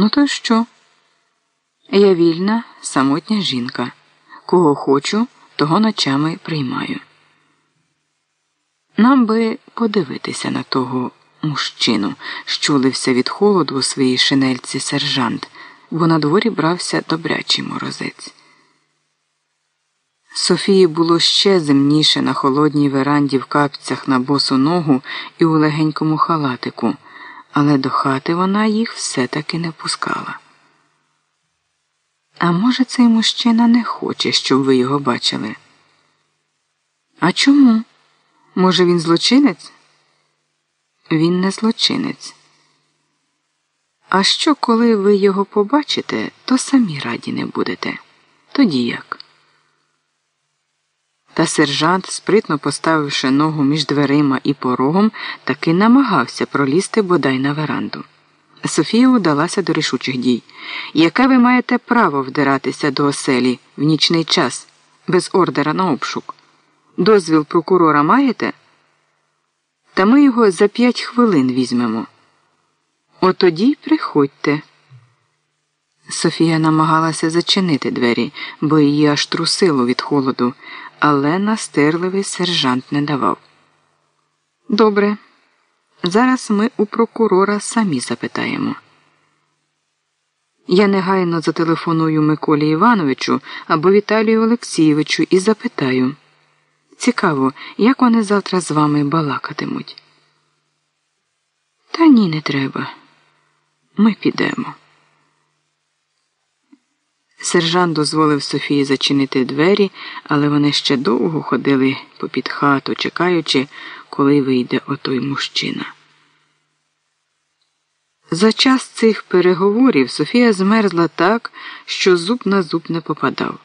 Ну, то що? Я вільна, самотня жінка. Кого хочу, того ночами приймаю. Нам би подивитися на того мужчину, щулився від холоду у своїй шинельці сержант, бо на дворі брався добрячий морозець. Софії було ще земніше на холодній веранді в капцях на босу ногу і у легенькому халатику, але до хати вона їх все-таки не пускала. А може, цей мужчина не хоче, щоб ви його бачили? А чому? Може, він злочинець? Він не злочинець. А що, коли ви його побачите, то самі раді не будете. Тоді як? Та сержант, спритно поставивши ногу між дверима і порогом, таки намагався пролізти бодай на веранду. Софія удалася до рішучих дій. Яке ви маєте право вдиратися до оселі в нічний час, без ордера на обшук? Дозвіл прокурора маєте? Та ми його за п'ять хвилин візьмемо. Отоді приходьте. Софія намагалася зачинити двері, бо її аж трусило від холоду, але настирливий сержант не давав. Добре. Зараз ми у прокурора самі запитаємо. Я негайно зателефоную Миколі Івановичу або Віталію Олексійовичу і запитаю. Цікаво, як вони завтра з вами балакатимуть. Та ні, не треба. Ми підемо. Сержант дозволив Софії зачинити двері, але вони ще довго ходили попід хату, чекаючи, коли вийде отой мужчина. За час цих переговорів Софія змерзла так, що зуб на зуб не попадав.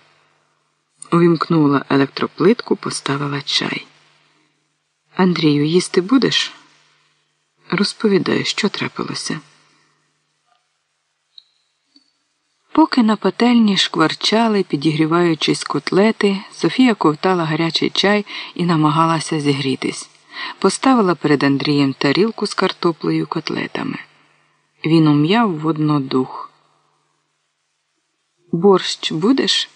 Увімкнула електроплитку, поставила чай. Андрію, їсти будеш? Розповідай, що трапилося. Поки на пательні шкварчали, підігріваючись котлети, Софія ковтала гарячий чай і намагалася зігрітись. Поставила перед Андрієм тарілку з картоплею котлетами. Він ум'яв водно дух. Борщ будеш?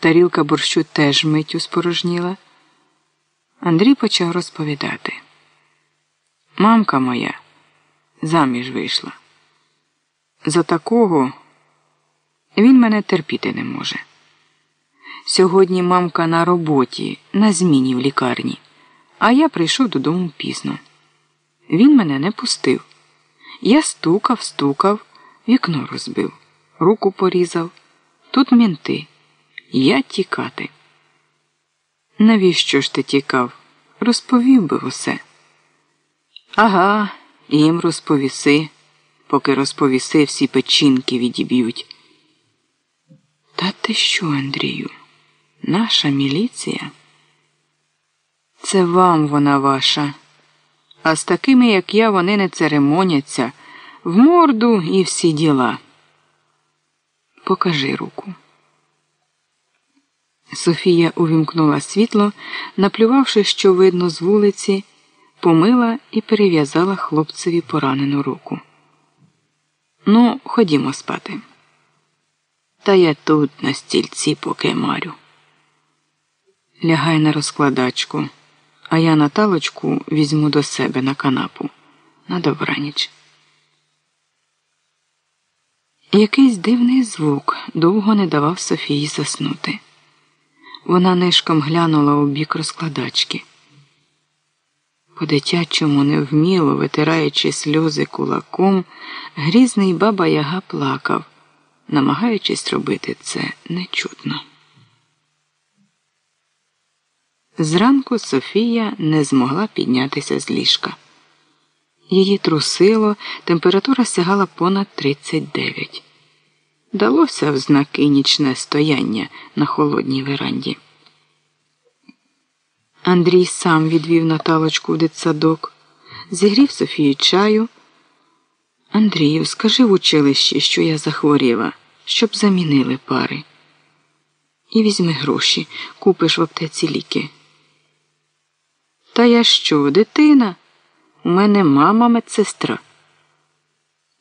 Тарілка борщу теж миттю спорожніла. Андрій почав розповідати. Мамка моя заміж вийшла. За такого він мене терпіти не може. Сьогодні мамка на роботі, на зміні в лікарні, а я прийшов додому пізно. Він мене не пустив. Я стукав, стукав, вікно розбив, руку порізав. Тут мінти. Я тікати. Навіщо ж ти тікав? Розповів би усе. Ага, їм розповіси поки розповіси всі печінки відіб'ють. Та ти що, Андрію? Наша міліція? Це вам вона ваша. А з такими, як я, вони не церемоняться в морду і всі діла. Покажи руку. Софія увімкнула світло, наплювавши, що видно з вулиці, помила і перев'язала хлопцеві поранену руку. Ну, ходімо спати. Та я тут на стільці поки марю. Лягай на розкладачку, а я Наталочку візьму до себе на канапу. На добраніч. Якийсь дивний звук довго не давав Софії заснути. Вона нишком глянула у бік розкладачки. По дитячому невміло, витираючи сльози кулаком, грізний баба Яга плакав, намагаючись робити це нечутно. Зранку Софія не змогла піднятися з ліжка. Її трусило, температура сягала понад 39. Далося в знаки нічне стояння на холодній веранді. Андрій сам відвів Наталочку в дитсадок, зігрів Софію чаю. Андрію, скажи в училищі, що я захворіла, щоб замінили пари. І візьми гроші, купиш в аптеці ліки. Та я що, дитина? У мене мама медсестра.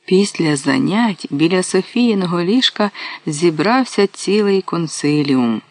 Після занять біля Софіїного ліжка зібрався цілий консиліум.